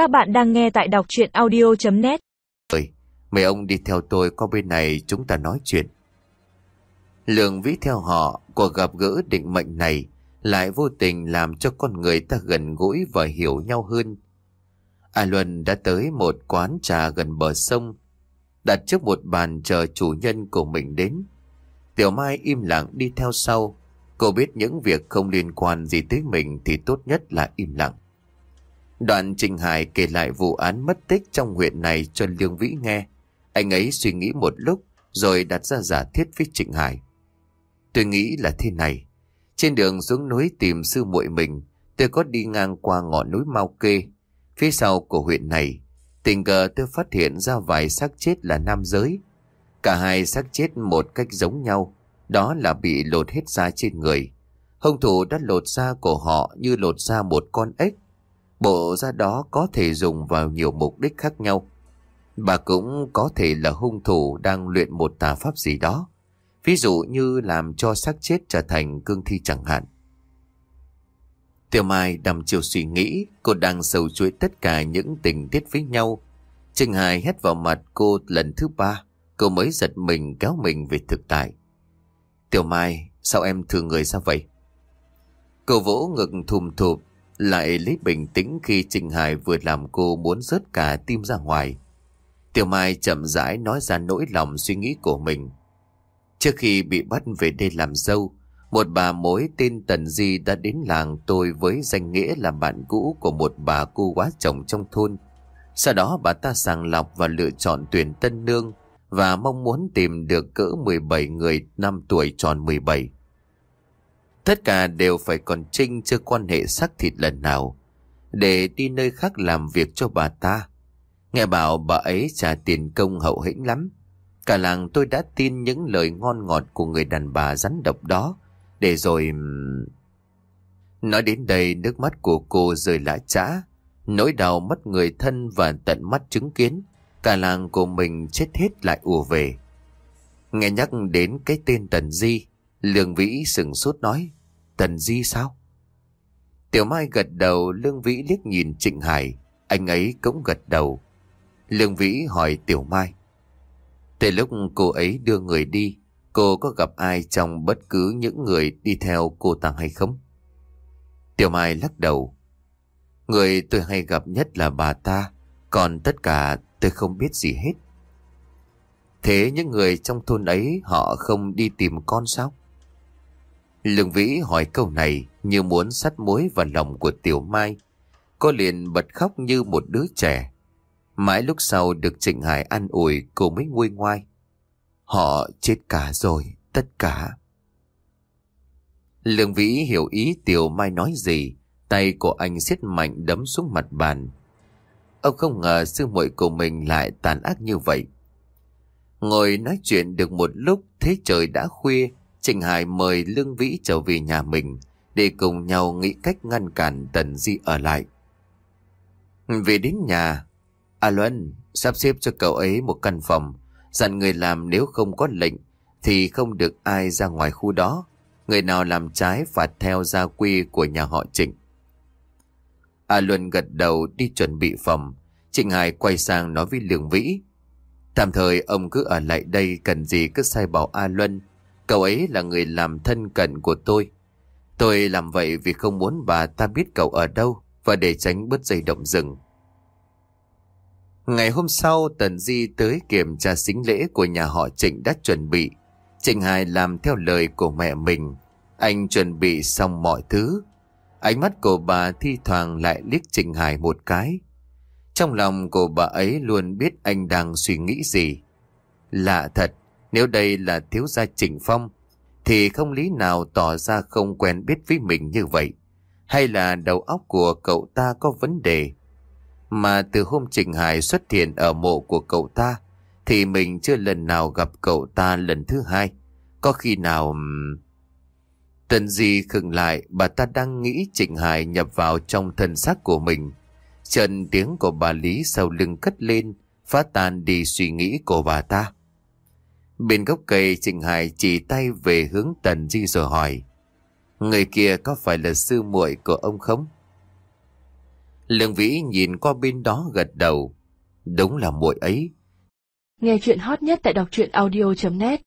Các bạn đang nghe tại đọc chuyện audio.net Ơi, mấy ông đi theo tôi qua bên này chúng ta nói chuyện. Lượng vĩ theo họ, cuộc gặp gỡ định mệnh này lại vô tình làm cho con người ta gần gũi và hiểu nhau hơn. A Luân đã tới một quán trà gần bờ sông, đặt trước một bàn chờ chủ nhân của mình đến. Tiểu Mai im lặng đi theo sau, cô biết những việc không liên quan gì tới mình thì tốt nhất là im lặng. Đoạn Trình Hải kể lại vụ án mất tích trong huyện này cho Lương Vĩ nghe. Anh ấy suy nghĩ một lúc rồi đặt ra giả thiết với Trịnh Hải. Tôi nghĩ là thế này. Trên đường xuống núi tìm sư muội mình, tôi có đi ngang qua ngọn núi Mau Kê. Phía sau của huyện này, tình cờ tôi phát hiện ra vài xác chết là nam giới. Cả hai xác chết một cách giống nhau, đó là bị lột hết da trên người. Hung thủ đã lột da của họ như lột da một con ếch. Bộ da đó có thể dùng vào nhiều mục đích khác nhau. Bà cũng có thể là hung thủ đang luyện một tà pháp gì đó. Ví dụ như làm cho xác chết trở thành cương thi chẳng hạn. Tiểu Mai đầm chiều suy nghĩ, cô đang sầu chuỗi tất cả những tình tiết với nhau. Trinh Hải hét vào mặt cô lần thứ ba, cô mới giật mình kéo mình về thực tại. Tiểu Mai, sao em thường người ra vậy? Cô vỗ ngực thùm thụp, lại lấy bình tĩnh khi Trinh Hải vừa làm cô muốn rớt cả tim ra ngoài. Tiểu Mai chậm rãi nói ra nỗi lòng suy nghĩ của mình. Trước khi bị bắt về đây làm dâu, một bà mối tên Tần Di đã đến làng tôi với danh nghĩa là bạn cũ của một bà cô quá chồng trong thôn. Sau đó bà ta sàng lọc và lựa chọn tuyển tân nương và mong muốn tìm được cỡ 17 người năm tuổi tròn 17. Tất cả đều phải còn trinh chưa quan hệ xác thịt lần nào, để đi nơi khác làm việc cho bà ta. Nghe bảo bà ấy trả tiền công hậu hĩnh lắm. Cả làng tôi đã tin những lời ngon ngọt của người đàn bà rắn độc đó. Để rồi... Nói đến đây nước mắt của cô rơi lã trã Nỗi đau mất người thân và tận mắt chứng kiến. Cả làng của mình chết hết lại ùa về. Nghe nhắc đến cái tên Tần Di. Lương Vĩ sừng sốt nói. Tần Di sao? Tiểu Mai gật đầu Lương Vĩ liếc nhìn Trịnh Hải. Anh ấy cũng gật đầu. Lương Vĩ hỏi Tiểu Mai. Từ lúc cô ấy đưa người đi, cô có gặp ai trong bất cứ những người đi theo cô ta hay không? Tiểu Mai lắc đầu. Người tôi hay gặp nhất là bà ta, còn tất cả tôi không biết gì hết. Thế những người trong thôn ấy họ không đi tìm con sao? Lương Vĩ hỏi câu này như muốn sắt mối vào lòng của Tiểu Mai. Cô liền bật khóc như một đứa trẻ. Mãi lúc sau được Trịnh Hải an ủi cô mới nguôi ngoai. Họ chết cả rồi, tất cả. Lương Vĩ hiểu ý Tiểu Mai nói gì, tay của anh siết mạnh đấm xuống mặt bàn. Ông không ngờ sư muội của mình lại tàn ác như vậy. Ngồi nói chuyện được một lúc thế trời đã khuya, Trịnh Hải mời Lương Vĩ trở về nhà mình để cùng nhau nghĩ cách ngăn cản Tần Di ở lại. Về đến nhà, A Luân sắp xếp cho cậu ấy một căn phòng, dặn người làm nếu không có lệnh thì không được ai ra ngoài khu đó. Người nào làm trái phạt theo gia quy của nhà họ Trịnh. A Luân gật đầu đi chuẩn bị phòng. Trịnh Hải quay sang nói với Lương Vĩ. Tạm thời ông cứ ở lại đây cần gì cứ sai bảo A Luân. Cậu ấy là người làm thân cận của tôi. Tôi làm vậy vì không muốn bà ta biết cậu ở đâu và để tránh bớt dây động rừng. Ngày hôm sau Tần Di tới kiểm tra sính lễ của nhà họ Trịnh đã chuẩn bị. Trịnh Hải làm theo lời của mẹ mình. Anh chuẩn bị xong mọi thứ. Ánh mắt của bà thi thoảng lại liếc Trịnh Hải một cái. Trong lòng của bà ấy luôn biết anh đang suy nghĩ gì. Lạ thật, nếu đây là thiếu gia Trình Phong, thì không lý nào tỏ ra không quen biết với mình như vậy. Hay là đầu óc của cậu ta có vấn đề. Mà từ hôm Trình Hải xuất hiện ở mộ của cậu ta, thì mình chưa lần nào gặp cậu ta lần thứ hai. Có khi nào... Tần Di khừng lại, bà ta đang nghĩ Trịnh Hải nhập vào trong thân xác của mình. Trần tiếng của bà Lý sau lưng cất lên, phá tan đi suy nghĩ của bà ta. Bên gốc cây, Trịnh Hải chỉ tay về hướng Tần Di rồi hỏi. Người kia có phải là sư muội của ông không? Lương Vĩ nhìn qua bên đó gật đầu. Đúng là muội ấy. Nghe chuyện hot nhất tại đọc truyện audio.net